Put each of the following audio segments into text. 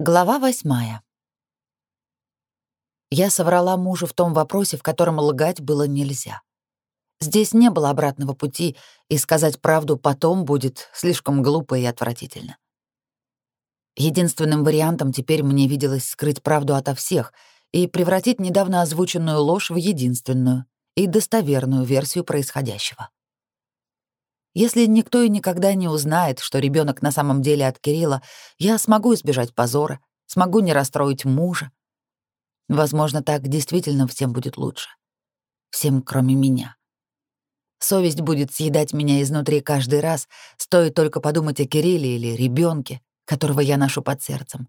Глава восьмая. Я соврала мужу в том вопросе, в котором лгать было нельзя. Здесь не было обратного пути, и сказать правду потом будет слишком глупо и отвратительно. Единственным вариантом теперь мне виделось скрыть правду ото всех и превратить недавно озвученную ложь в единственную и достоверную версию происходящего. Если никто и никогда не узнает, что ребенок на самом деле от Кирилла, я смогу избежать позора, смогу не расстроить мужа. Возможно, так действительно всем будет лучше. Всем, кроме меня. Совесть будет съедать меня изнутри каждый раз, стоит только подумать о Кирилле или ребенке, которого я ношу под сердцем.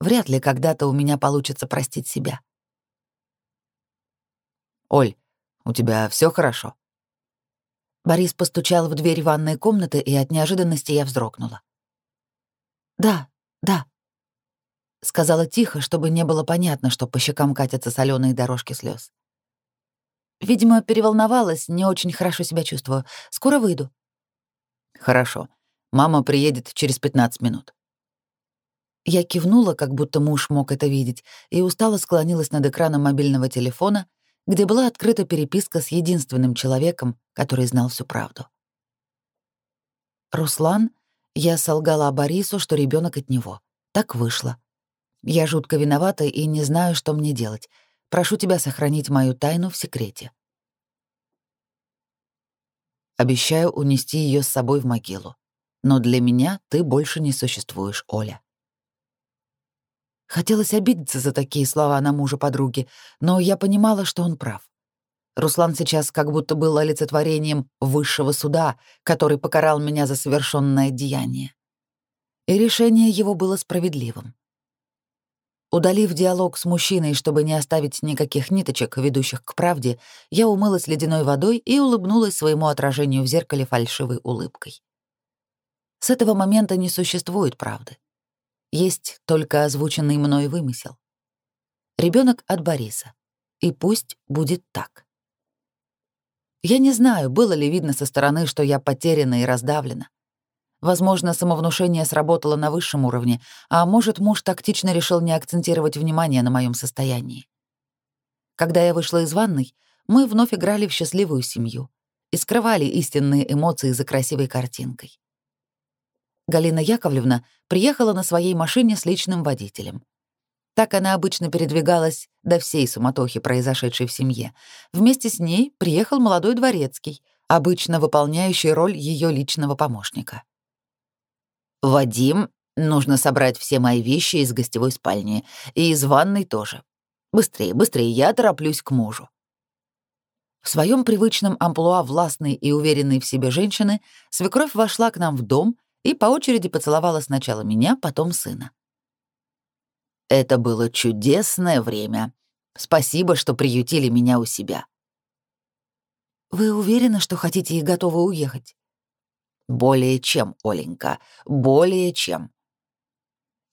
Вряд ли когда-то у меня получится простить себя. «Оль, у тебя все хорошо?» Борис постучал в дверь ванной комнаты, и от неожиданности я вздрогнула. «Да, да», — сказала тихо, чтобы не было понятно, что по щекам катятся соленые дорожки слез. Видимо, переволновалась, не очень хорошо себя чувствую. Скоро выйду. Хорошо. Мама приедет через 15 минут. Я кивнула, как будто муж мог это видеть, и устало склонилась над экраном мобильного телефона, где была открыта переписка с единственным человеком, который знал всю правду. «Руслан, я солгала Борису, что ребенок от него. Так вышло. Я жутко виновата и не знаю, что мне делать. Прошу тебя сохранить мою тайну в секрете». Обещаю унести ее с собой в могилу. Но для меня ты больше не существуешь, Оля. Хотелось обидеться за такие слова на мужа подруги, но я понимала, что он прав. Руслан сейчас как будто был олицетворением высшего суда, который покарал меня за совершенное деяние. И решение его было справедливым. Удалив диалог с мужчиной, чтобы не оставить никаких ниточек, ведущих к правде, я умылась ледяной водой и улыбнулась своему отражению в зеркале фальшивой улыбкой. С этого момента не существует правды. Есть только озвученный мной вымысел. Ребенок от Бориса. И пусть будет так. Я не знаю, было ли видно со стороны, что я потеряна и раздавлена. Возможно, самовнушение сработало на высшем уровне, а может, муж тактично решил не акцентировать внимание на моем состоянии. Когда я вышла из ванной, мы вновь играли в счастливую семью и скрывали истинные эмоции за красивой картинкой. Галина Яковлевна приехала на своей машине с личным водителем. Так она обычно передвигалась до всей суматохи, произошедшей в семье. Вместе с ней приехал молодой дворецкий, обычно выполняющий роль ее личного помощника. «Вадим, нужно собрать все мои вещи из гостевой спальни и из ванной тоже. Быстрее, быстрее, я тороплюсь к мужу». В своем привычном амплуа властной и уверенной в себе женщины свекровь вошла к нам в дом и по очереди поцеловала сначала меня, потом сына. «Это было чудесное время. Спасибо, что приютили меня у себя». «Вы уверены, что хотите и готовы уехать?» «Более чем, Оленька, более чем».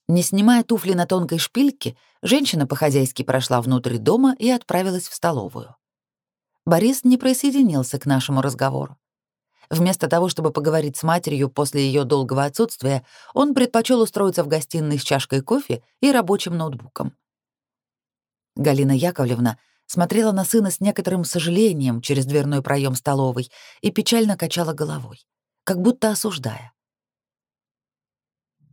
Не снимая туфли на тонкой шпильке, женщина по-хозяйски прошла внутрь дома и отправилась в столовую. Борис не присоединился к нашему разговору. Вместо того, чтобы поговорить с матерью после ее долгого отсутствия, он предпочел устроиться в гостиной с чашкой кофе и рабочим ноутбуком. Галина Яковлевна смотрела на сына с некоторым сожалением через дверной проем столовой и печально качала головой, как будто осуждая.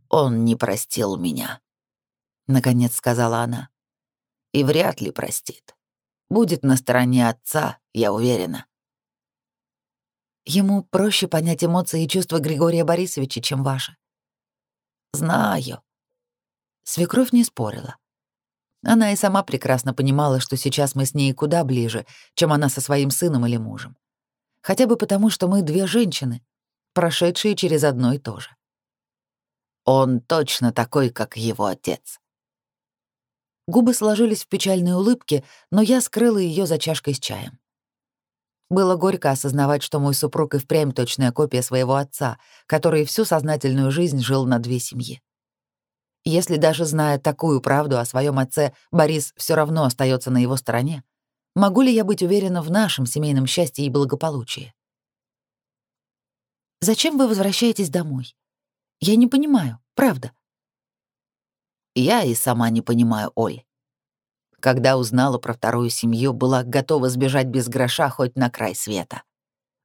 «Он не простил меня», — наконец сказала она. «И вряд ли простит. Будет на стороне отца, я уверена». Ему проще понять эмоции и чувства Григория Борисовича, чем ваши. Знаю. Свекровь не спорила. Она и сама прекрасно понимала, что сейчас мы с ней куда ближе, чем она со своим сыном или мужем. Хотя бы потому, что мы две женщины, прошедшие через одно и то же. Он точно такой, как его отец. Губы сложились в печальной улыбке, но я скрыла ее за чашкой с чаем. Было горько осознавать, что мой супруг и впрямь точная копия своего отца, который всю сознательную жизнь жил на две семьи. Если даже зная такую правду о своем отце, Борис все равно остается на его стороне, могу ли я быть уверена в нашем семейном счастье и благополучии? Зачем вы возвращаетесь домой? Я не понимаю, правда. Я и сама не понимаю, Оль. Когда узнала про вторую семью, была готова сбежать без гроша хоть на край света.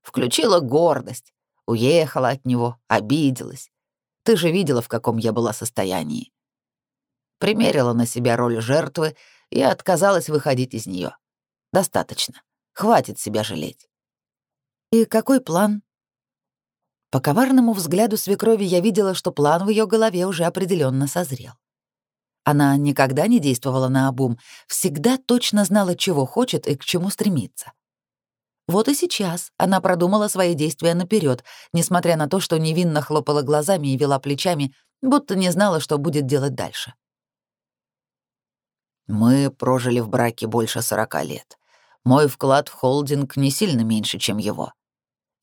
Включила гордость, уехала от него, обиделась. Ты же видела, в каком я была состоянии. Примерила на себя роль жертвы и отказалась выходить из нее. Достаточно. Хватит себя жалеть. И какой план? По коварному взгляду свекрови я видела, что план в ее голове уже определенно созрел. Она никогда не действовала на обум, всегда точно знала, чего хочет и к чему стремится. Вот и сейчас она продумала свои действия наперед, несмотря на то, что невинно хлопала глазами и вела плечами, будто не знала, что будет делать дальше. Мы прожили в браке больше сорока лет. Мой вклад в холдинг не сильно меньше, чем его.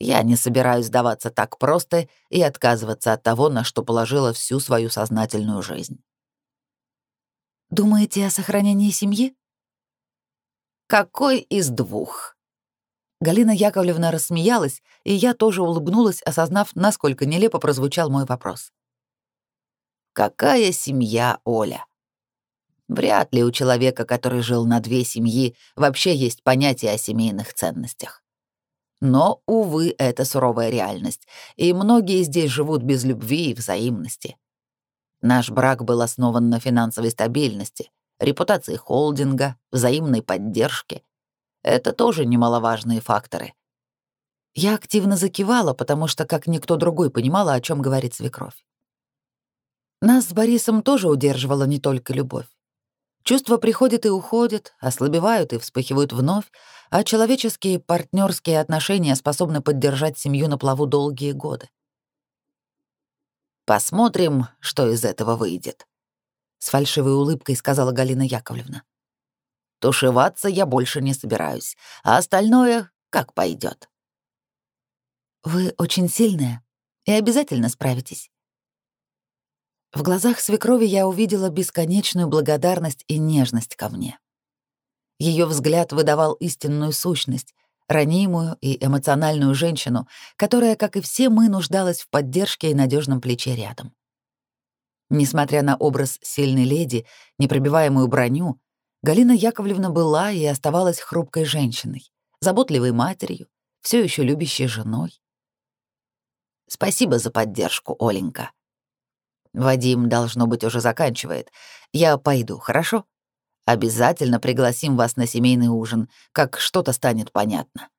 Я не собираюсь сдаваться так просто и отказываться от того, на что положила всю свою сознательную жизнь. Думаете о сохранении семьи? Какой из двух? Галина Яковлевна рассмеялась, и я тоже улыбнулась, осознав, насколько нелепо прозвучал мой вопрос. Какая семья, Оля? Вряд ли у человека, который жил на две семьи, вообще есть понятие о семейных ценностях. Но, увы, это суровая реальность, и многие здесь живут без любви и взаимности. Наш брак был основан на финансовой стабильности, репутации холдинга, взаимной поддержке. Это тоже немаловажные факторы. Я активно закивала, потому что, как никто другой, понимала, о чем говорит свекровь. Нас с Борисом тоже удерживала не только любовь. Чувства приходят и уходят, ослабевают и вспыхивают вновь, а человеческие партнерские отношения способны поддержать семью на плаву долгие годы. Посмотрим, что из этого выйдет. С фальшивой улыбкой сказала Галина Яковлевна. Тушеваться я больше не собираюсь, а остальное как пойдет. Вы очень сильная и обязательно справитесь. В глазах свекрови я увидела бесконечную благодарность и нежность ко мне. Ее взгляд выдавал истинную сущность, ранимую и эмоциональную женщину, которая, как и все мы, нуждалась в поддержке и надежном плече рядом. Несмотря на образ сильной леди, непробиваемую броню, Галина Яковлевна была и оставалась хрупкой женщиной, заботливой матерью, все еще любящей женой. Спасибо за поддержку, Оленька. Вадим, должно быть, уже заканчивает. Я пойду, хорошо? Обязательно пригласим вас на семейный ужин, как что-то станет понятно.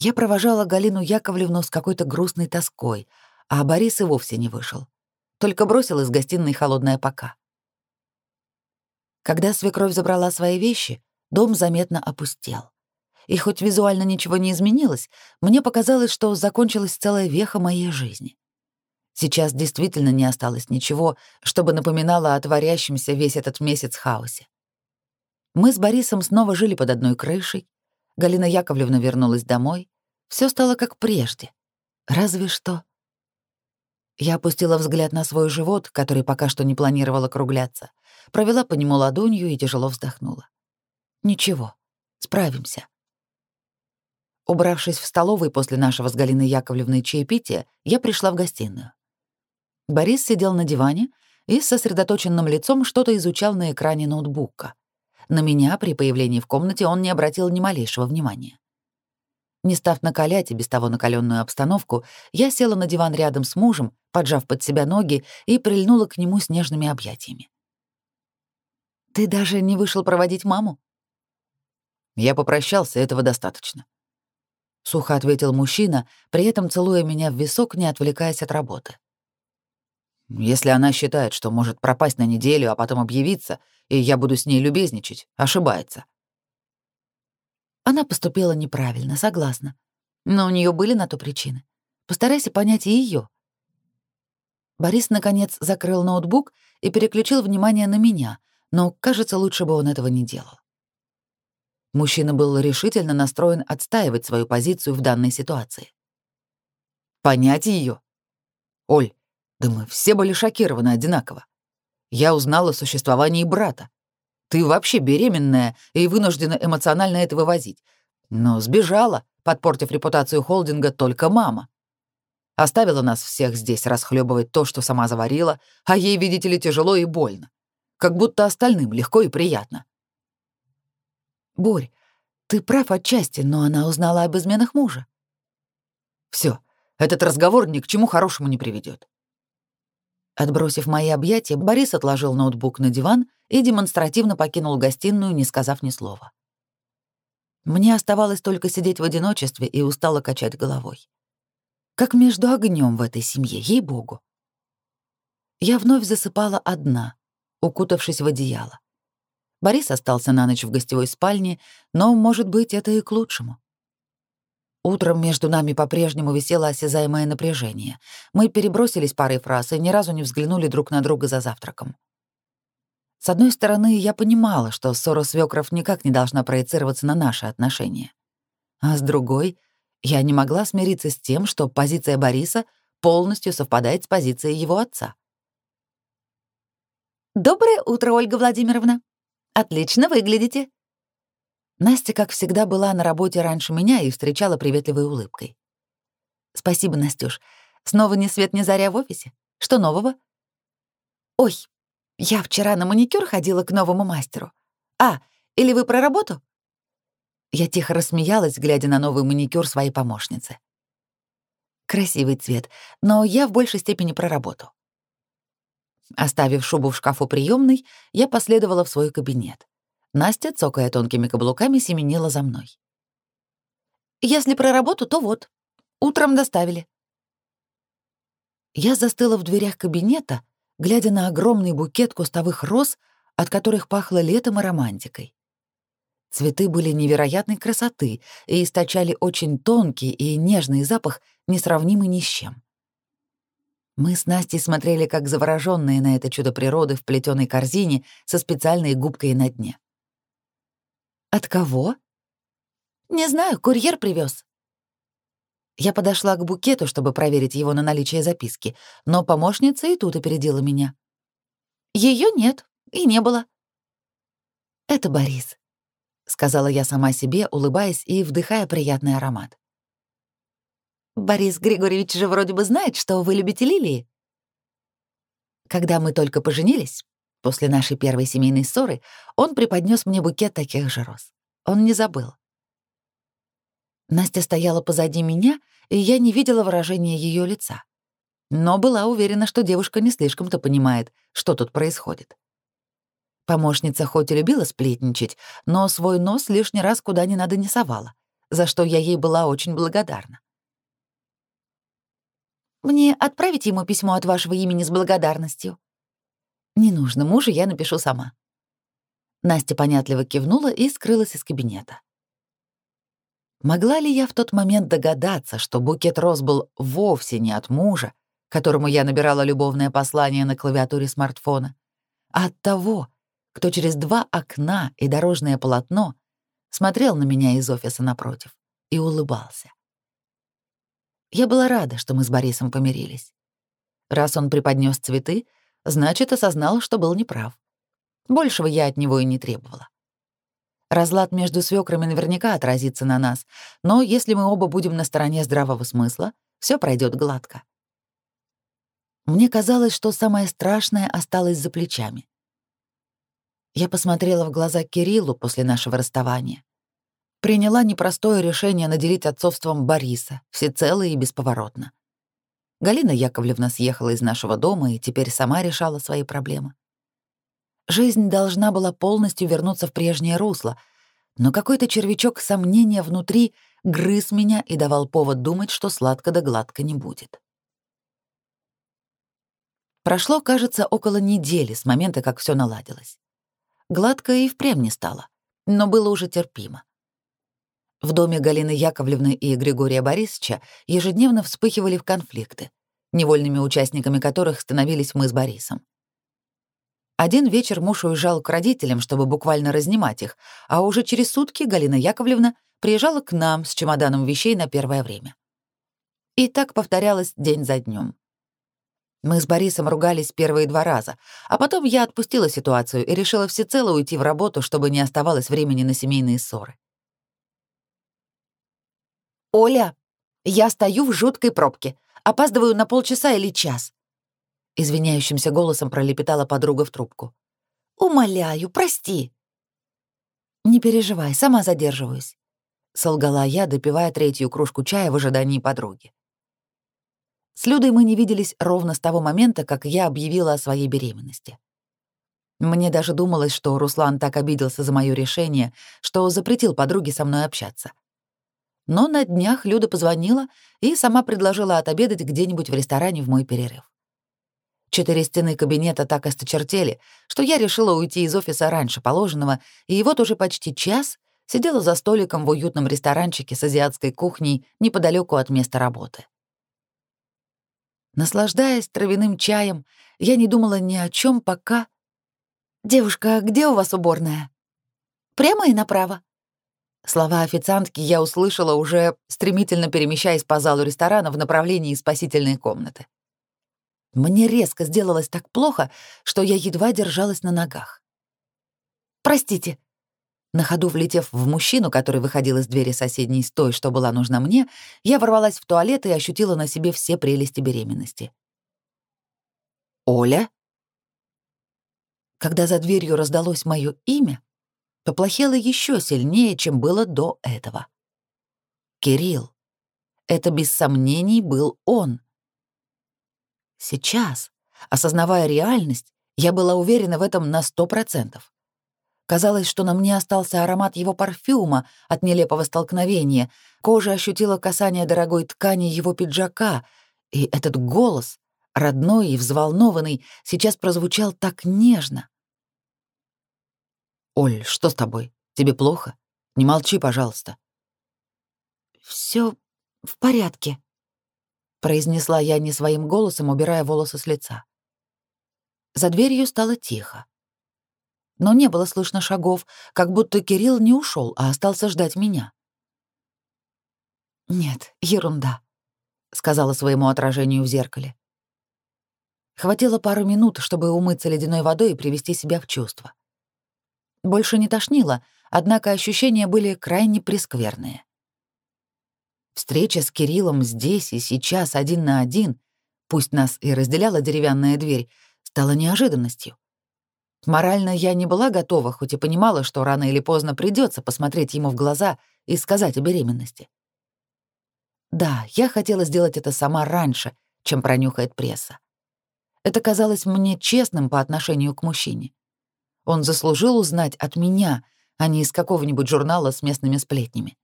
Я провожала Галину Яковлевну с какой-то грустной тоской, а Борис и вовсе не вышел. Только бросил из гостиной холодное пока. Когда свекровь забрала свои вещи, дом заметно опустел. И хоть визуально ничего не изменилось, мне показалось, что закончилась целая веха моей жизни. Сейчас действительно не осталось ничего, чтобы напоминало о творящемся весь этот месяц хаосе. Мы с Борисом снова жили под одной крышей. Галина Яковлевна вернулась домой. Все стало как прежде. Разве что... Я опустила взгляд на свой живот, который пока что не планировала кругляться, провела по нему ладонью и тяжело вздохнула. Ничего, справимся. Убравшись в столовой после нашего с Галиной Яковлевной чаепития, я пришла в гостиную. Борис сидел на диване и с сосредоточенным лицом что-то изучал на экране ноутбука. На меня при появлении в комнате он не обратил ни малейшего внимания. Не став накалять и без того накаленную обстановку, я села на диван рядом с мужем, поджав под себя ноги и прильнула к нему с нежными объятиями. «Ты даже не вышел проводить маму?» «Я попрощался, этого достаточно», — сухо ответил мужчина, при этом целуя меня в висок, не отвлекаясь от работы. Если она считает, что может пропасть на неделю, а потом объявиться, и я буду с ней любезничать, ошибается. Она поступила неправильно, согласна. Но у нее были на то причины. Постарайся понять и ее. Борис, наконец, закрыл ноутбук и переключил внимание на меня, но, кажется, лучше бы он этого не делал. Мужчина был решительно настроен отстаивать свою позицию в данной ситуации. «Понять ее? Оль, да мы все были шокированы одинаково. Я узнала о существовании брата. Ты вообще беременная и вынуждена эмоционально это вывозить. Но сбежала, подпортив репутацию холдинга, только мама. Оставила нас всех здесь расхлебывать то, что сама заварила, а ей, видите ли, тяжело и больно. Как будто остальным легко и приятно. Борь, ты прав отчасти, но она узнала об изменах мужа. Все, этот разговор ни к чему хорошему не приведет. Отбросив мои объятия, Борис отложил ноутбук на диван и демонстративно покинул гостиную, не сказав ни слова. Мне оставалось только сидеть в одиночестве и устало качать головой. Как между огнем в этой семье, ей-богу. Я вновь засыпала одна, укутавшись в одеяло. Борис остался на ночь в гостевой спальне, но, может быть, это и к лучшему. Утром между нами по-прежнему висело осязаемое напряжение. Мы перебросились парой фраз и ни разу не взглянули друг на друга за завтраком. С одной стороны, я понимала, что ссора свекров никак не должна проецироваться на наши отношения. А с другой, я не могла смириться с тем, что позиция Бориса полностью совпадает с позицией его отца. «Доброе утро, Ольга Владимировна. Отлично выглядите», Настя, как всегда, была на работе раньше меня и встречала приветливой улыбкой. «Спасибо, Настюш. Снова ни свет ни заря в офисе? Что нового?» «Ой, я вчера на маникюр ходила к новому мастеру. А, или вы про работу?» Я тихо рассмеялась, глядя на новый маникюр своей помощницы. Красивый цвет, но я в большей степени про работу. Оставив шубу в шкафу приемной, я последовала в свой кабинет. Настя, цокая тонкими каблуками, семенила за мной. «Если про работу, то вот. Утром доставили». Я застыла в дверях кабинета, глядя на огромный букет кустовых роз, от которых пахло летом и романтикой. Цветы были невероятной красоты и источали очень тонкий и нежный запах, несравнимый ни с чем. Мы с Настей смотрели как заворожённые на это чудо природы в плетёной корзине со специальной губкой на дне. От кого? Не знаю, курьер привез. Я подошла к букету, чтобы проверить его на наличие записки, но помощница и тут опередила меня. Ее нет и не было. Это Борис, сказала я сама себе, улыбаясь и вдыхая приятный аромат. Борис Григорьевич же вроде бы знает, что вы любите лилии. Когда мы только поженились, После нашей первой семейной ссоры он преподнес мне букет таких же роз. Он не забыл. Настя стояла позади меня, и я не видела выражения ее лица. Но была уверена, что девушка не слишком-то понимает, что тут происходит. Помощница хоть и любила сплетничать, но свой нос лишний раз куда ни надо не совала, за что я ей была очень благодарна. «Мне отправить ему письмо от вашего имени с благодарностью?» Не нужно, мужа я напишу сама. Настя понятливо кивнула и скрылась из кабинета. Могла ли я в тот момент догадаться, что букет роз был вовсе не от мужа, которому я набирала любовное послание на клавиатуре смартфона, а от того, кто через два окна и дорожное полотно смотрел на меня из офиса напротив и улыбался. Я была рада, что мы с Борисом помирились. Раз он преподнес цветы, значит, осознал, что был неправ. Большего я от него и не требовала. Разлад между свекрами наверняка отразится на нас, но если мы оба будем на стороне здравого смысла, все пройдет гладко. Мне казалось, что самое страшное осталось за плечами. Я посмотрела в глаза Кириллу после нашего расставания. Приняла непростое решение наделить отцовством Бориса, всецело и бесповоротно. Галина Яковлевна съехала из нашего дома и теперь сама решала свои проблемы. Жизнь должна была полностью вернуться в прежнее русло, но какой-то червячок сомнения внутри грыз меня и давал повод думать, что сладко да гладко не будет. Прошло, кажется, около недели с момента, как все наладилось. Гладко и впрямь не стало, но было уже терпимо. В доме Галины Яковлевны и Григория Борисовича ежедневно вспыхивали в конфликты, невольными участниками которых становились мы с Борисом. Один вечер муж уезжал к родителям, чтобы буквально разнимать их, а уже через сутки Галина Яковлевна приезжала к нам с чемоданом вещей на первое время. И так повторялось день за днем. Мы с Борисом ругались первые два раза, а потом я отпустила ситуацию и решила всецело уйти в работу, чтобы не оставалось времени на семейные ссоры. «Оля, я стою в жуткой пробке. опаздываю на полчаса или час», — извиняющимся голосом пролепетала подруга в трубку. «Умоляю, прости». «Не переживай, сама задерживаюсь», — солгала я, допивая третью кружку чая в ожидании подруги. С Людой мы не виделись ровно с того момента, как я объявила о своей беременности. Мне даже думалось, что Руслан так обиделся за моё решение, что запретил подруге со мной общаться. Но на днях Люда позвонила и сама предложила отобедать где-нибудь в ресторане в мой перерыв. Четыре стены кабинета так осточертели, что я решила уйти из офиса раньше положенного, и вот уже почти час сидела за столиком в уютном ресторанчике с азиатской кухней неподалеку от места работы. Наслаждаясь травяным чаем, я не думала ни о чем пока... «Девушка, где у вас уборная?» «Прямо и направо». Слова официантки я услышала уже, стремительно перемещаясь по залу ресторана в направлении спасительной комнаты. Мне резко сделалось так плохо, что я едва держалась на ногах. «Простите», на ходу влетев в мужчину, который выходил из двери соседней с той, что была нужна мне, я ворвалась в туалет и ощутила на себе все прелести беременности. «Оля?» Когда за дверью раздалось мое имя, поплохело еще сильнее, чем было до этого. Кирилл. Это без сомнений был он. Сейчас, осознавая реальность, я была уверена в этом на сто процентов. Казалось, что на мне остался аромат его парфюма от нелепого столкновения. Кожа ощутила касание дорогой ткани его пиджака, и этот голос, родной и взволнованный, сейчас прозвучал так нежно. «Оль, что с тобой? Тебе плохо? Не молчи, пожалуйста». Все в порядке», — произнесла я не своим голосом, убирая волосы с лица. За дверью стало тихо но не было слышно шагов, как будто Кирилл не ушел, а остался ждать меня. «Нет, ерунда», — сказала своему отражению в зеркале. Хватило пару минут, чтобы умыться ледяной водой и привести себя в чувство. Больше не тошнило, однако ощущения были крайне прескверные. Встреча с Кириллом здесь и сейчас один на один, пусть нас и разделяла деревянная дверь, стала неожиданностью. Морально я не была готова, хоть и понимала, что рано или поздно придется посмотреть ему в глаза и сказать о беременности. Да, я хотела сделать это сама раньше, чем пронюхает пресса. Это казалось мне честным по отношению к мужчине. Он заслужил узнать от меня, а не из какого-нибудь журнала с местными сплетнями.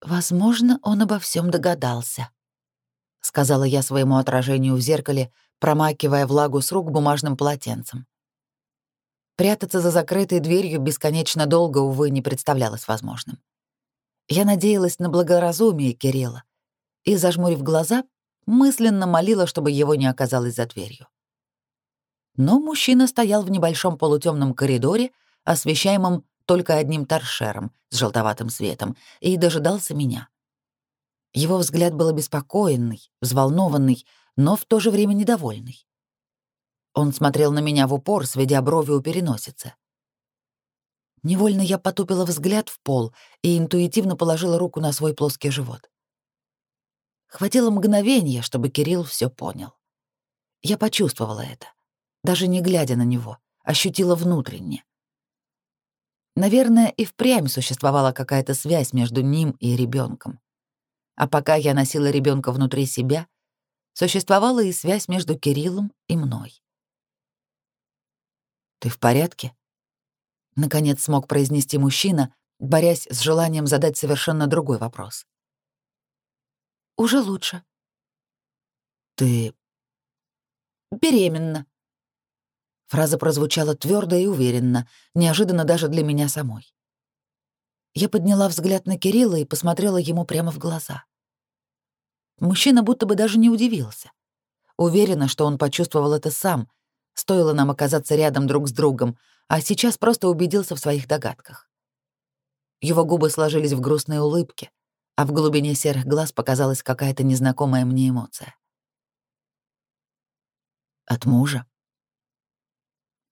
Возможно, он обо всем догадался, сказала я своему отражению в зеркале, промакивая влагу с рук бумажным полотенцем. Прятаться за закрытой дверью бесконечно долго, увы, не представлялось возможным. Я надеялась на благоразумие Кирилла и, зажмурив глаза, мысленно молила, чтобы его не оказалось за дверью. Но мужчина стоял в небольшом полутемном коридоре, освещаемом только одним торшером с желтоватым светом, и дожидался меня. Его взгляд был обеспокоенный, взволнованный, но в то же время недовольный. Он смотрел на меня в упор, сведя брови у переносицы. Невольно я потупила взгляд в пол и интуитивно положила руку на свой плоский живот. Хватило мгновения, чтобы Кирилл все понял. Я почувствовала это, даже не глядя на него, ощутила внутренне. Наверное, и впрямь существовала какая-то связь между ним и ребенком. А пока я носила ребенка внутри себя, существовала и связь между Кириллом и мной. «Ты в порядке?» — наконец смог произнести мужчина, борясь с желанием задать совершенно другой вопрос. «Уже лучше». «Ты...» «Беременна». Фраза прозвучала твердо и уверенно, неожиданно даже для меня самой. Я подняла взгляд на Кирилла и посмотрела ему прямо в глаза. Мужчина будто бы даже не удивился. Уверена, что он почувствовал это сам. Стоило нам оказаться рядом друг с другом, а сейчас просто убедился в своих догадках. Его губы сложились в грустной улыбке, а в глубине серых глаз показалась какая-то незнакомая мне эмоция. «От мужа?»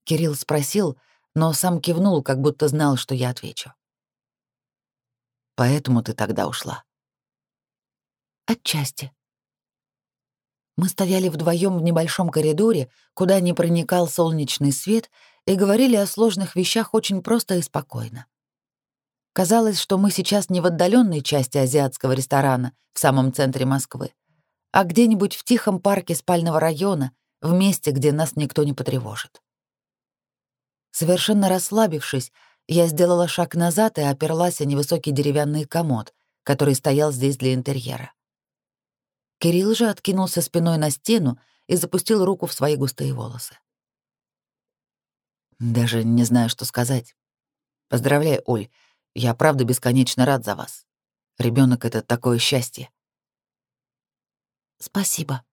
Кирилл спросил, но сам кивнул, как будто знал, что я отвечу. «Поэтому ты тогда ушла?» Отчасти. Мы стояли вдвоем в небольшом коридоре, куда не проникал солнечный свет, и говорили о сложных вещах очень просто и спокойно. Казалось, что мы сейчас не в отдаленной части азиатского ресторана в самом центре Москвы, а где-нибудь в тихом парке спального района, в месте, где нас никто не потревожит. Совершенно расслабившись, я сделала шаг назад и оперлась о невысокий деревянный комод, который стоял здесь для интерьера. Кирилл же откинулся спиной на стену и запустил руку в свои густые волосы. Даже не знаю, что сказать. Поздравляю, Оль. Я правда бесконечно рад за вас. Ребенок это такое счастье. Спасибо,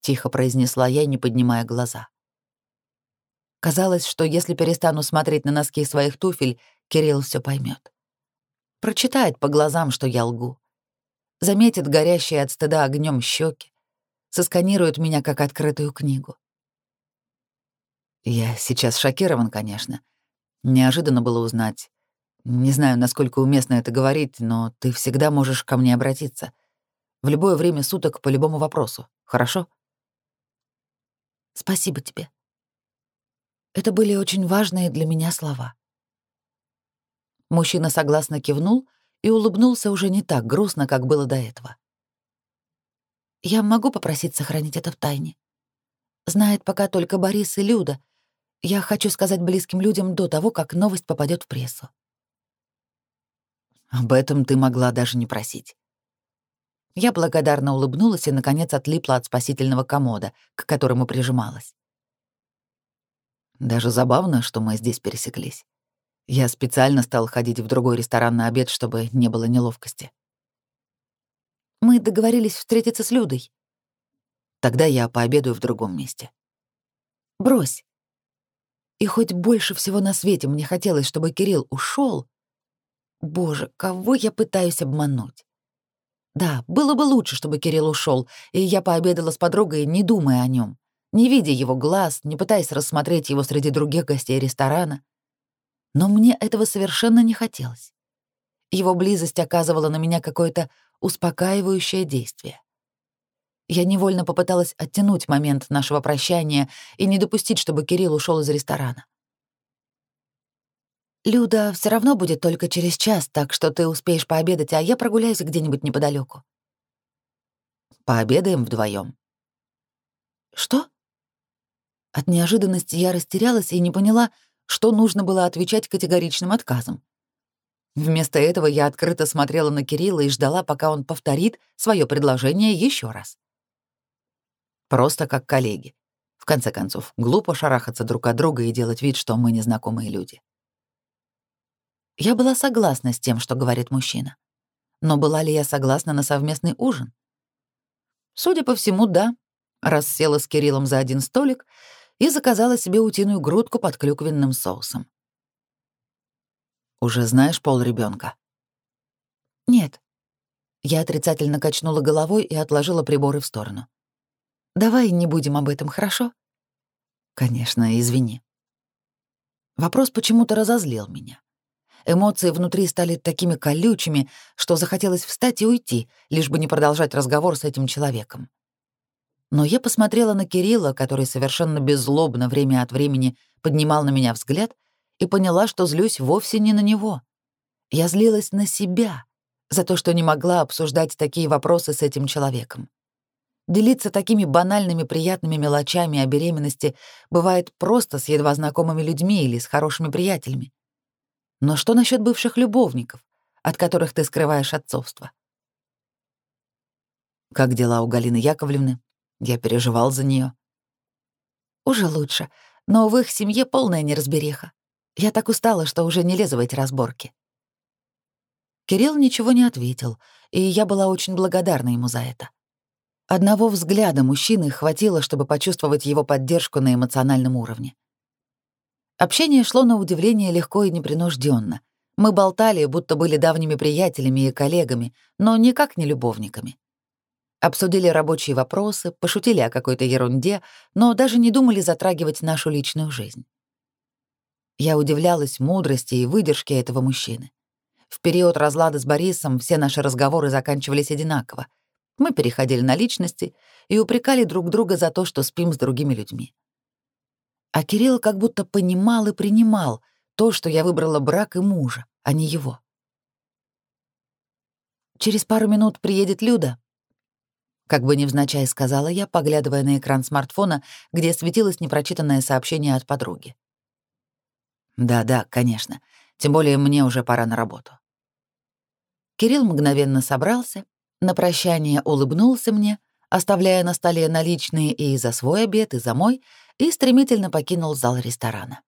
тихо произнесла я, не поднимая глаза. Казалось, что если перестану смотреть на носки своих туфель, Кирилл все поймет. Прочитает по глазам, что я лгу. Заметит горящие от стыда огнем щеки, сосканирует меня как открытую книгу. Я сейчас шокирован, конечно. Неожиданно было узнать. Не знаю, насколько уместно это говорить, но ты всегда можешь ко мне обратиться. В любое время суток по любому вопросу. Хорошо? Спасибо тебе. Это были очень важные для меня слова. Мужчина согласно кивнул и улыбнулся уже не так грустно, как было до этого. Я могу попросить сохранить это в тайне. Знает пока только Борис и Люда, я хочу сказать близким людям до того, как новость попадет в прессу. Об этом ты могла даже не просить. Я благодарно улыбнулась и, наконец, отлипла от спасительного комода, к которому прижималась. Даже забавно, что мы здесь пересеклись. Я специально стал ходить в другой ресторан на обед, чтобы не было неловкости. Мы договорились встретиться с Людой. Тогда я пообедаю в другом месте. Брось. И хоть больше всего на свете мне хотелось, чтобы Кирилл ушел, Боже, кого я пытаюсь обмануть? Да, было бы лучше, чтобы Кирилл ушел, и я пообедала с подругой, не думая о нем, не видя его глаз, не пытаясь рассмотреть его среди других гостей ресторана. Но мне этого совершенно не хотелось. Его близость оказывала на меня какое-то успокаивающее действие. Я невольно попыталась оттянуть момент нашего прощания и не допустить, чтобы Кирилл ушел из ресторана. «Люда все равно будет только через час, так что ты успеешь пообедать, а я прогуляюсь где-нибудь неподалеку. «Пообедаем вдвоем. «Что?» От неожиданности я растерялась и не поняла, что нужно было отвечать категоричным отказом. Вместо этого я открыто смотрела на Кирилла и ждала, пока он повторит свое предложение еще раз. Просто как коллеги. В конце концов, глупо шарахаться друг от друга и делать вид, что мы незнакомые люди. Я была согласна с тем, что говорит мужчина. Но была ли я согласна на совместный ужин? Судя по всему, да. Раз села с Кириллом за один столик и заказала себе утиную грудку под клюквенным соусом. «Уже знаешь пол ребенка? «Нет». Я отрицательно качнула головой и отложила приборы в сторону. Давай не будем об этом, хорошо? Конечно, извини. Вопрос почему-то разозлил меня. Эмоции внутри стали такими колючими, что захотелось встать и уйти, лишь бы не продолжать разговор с этим человеком. Но я посмотрела на Кирилла, который совершенно беззлобно время от времени поднимал на меня взгляд, и поняла, что злюсь вовсе не на него. Я злилась на себя за то, что не могла обсуждать такие вопросы с этим человеком. Делиться такими банальными приятными мелочами о беременности бывает просто с едва знакомыми людьми или с хорошими приятелями. Но что насчет бывших любовников, от которых ты скрываешь отцовство? Как дела у Галины Яковлевны? Я переживал за нее. Уже лучше, но в их семье полная неразбериха. Я так устала, что уже не лезу в эти разборки. Кирилл ничего не ответил, и я была очень благодарна ему за это. Одного взгляда мужчины хватило, чтобы почувствовать его поддержку на эмоциональном уровне. Общение шло на удивление легко и непринужденно. Мы болтали, будто были давними приятелями и коллегами, но никак не любовниками. Обсудили рабочие вопросы, пошутили о какой-то ерунде, но даже не думали затрагивать нашу личную жизнь. Я удивлялась мудрости и выдержке этого мужчины. В период разлада с Борисом все наши разговоры заканчивались одинаково. Мы переходили на личности и упрекали друг друга за то, что спим с другими людьми. А Кирилл как будто понимал и принимал то, что я выбрала брак и мужа, а не его. «Через пару минут приедет Люда», как бы невзначай сказала я, поглядывая на экран смартфона, где светилось непрочитанное сообщение от подруги. «Да-да, конечно. Тем более мне уже пора на работу». Кирилл мгновенно собрался, на прощание улыбнулся мне, оставляя на столе наличные и за свой обед, и за мой, и стремительно покинул зал ресторана.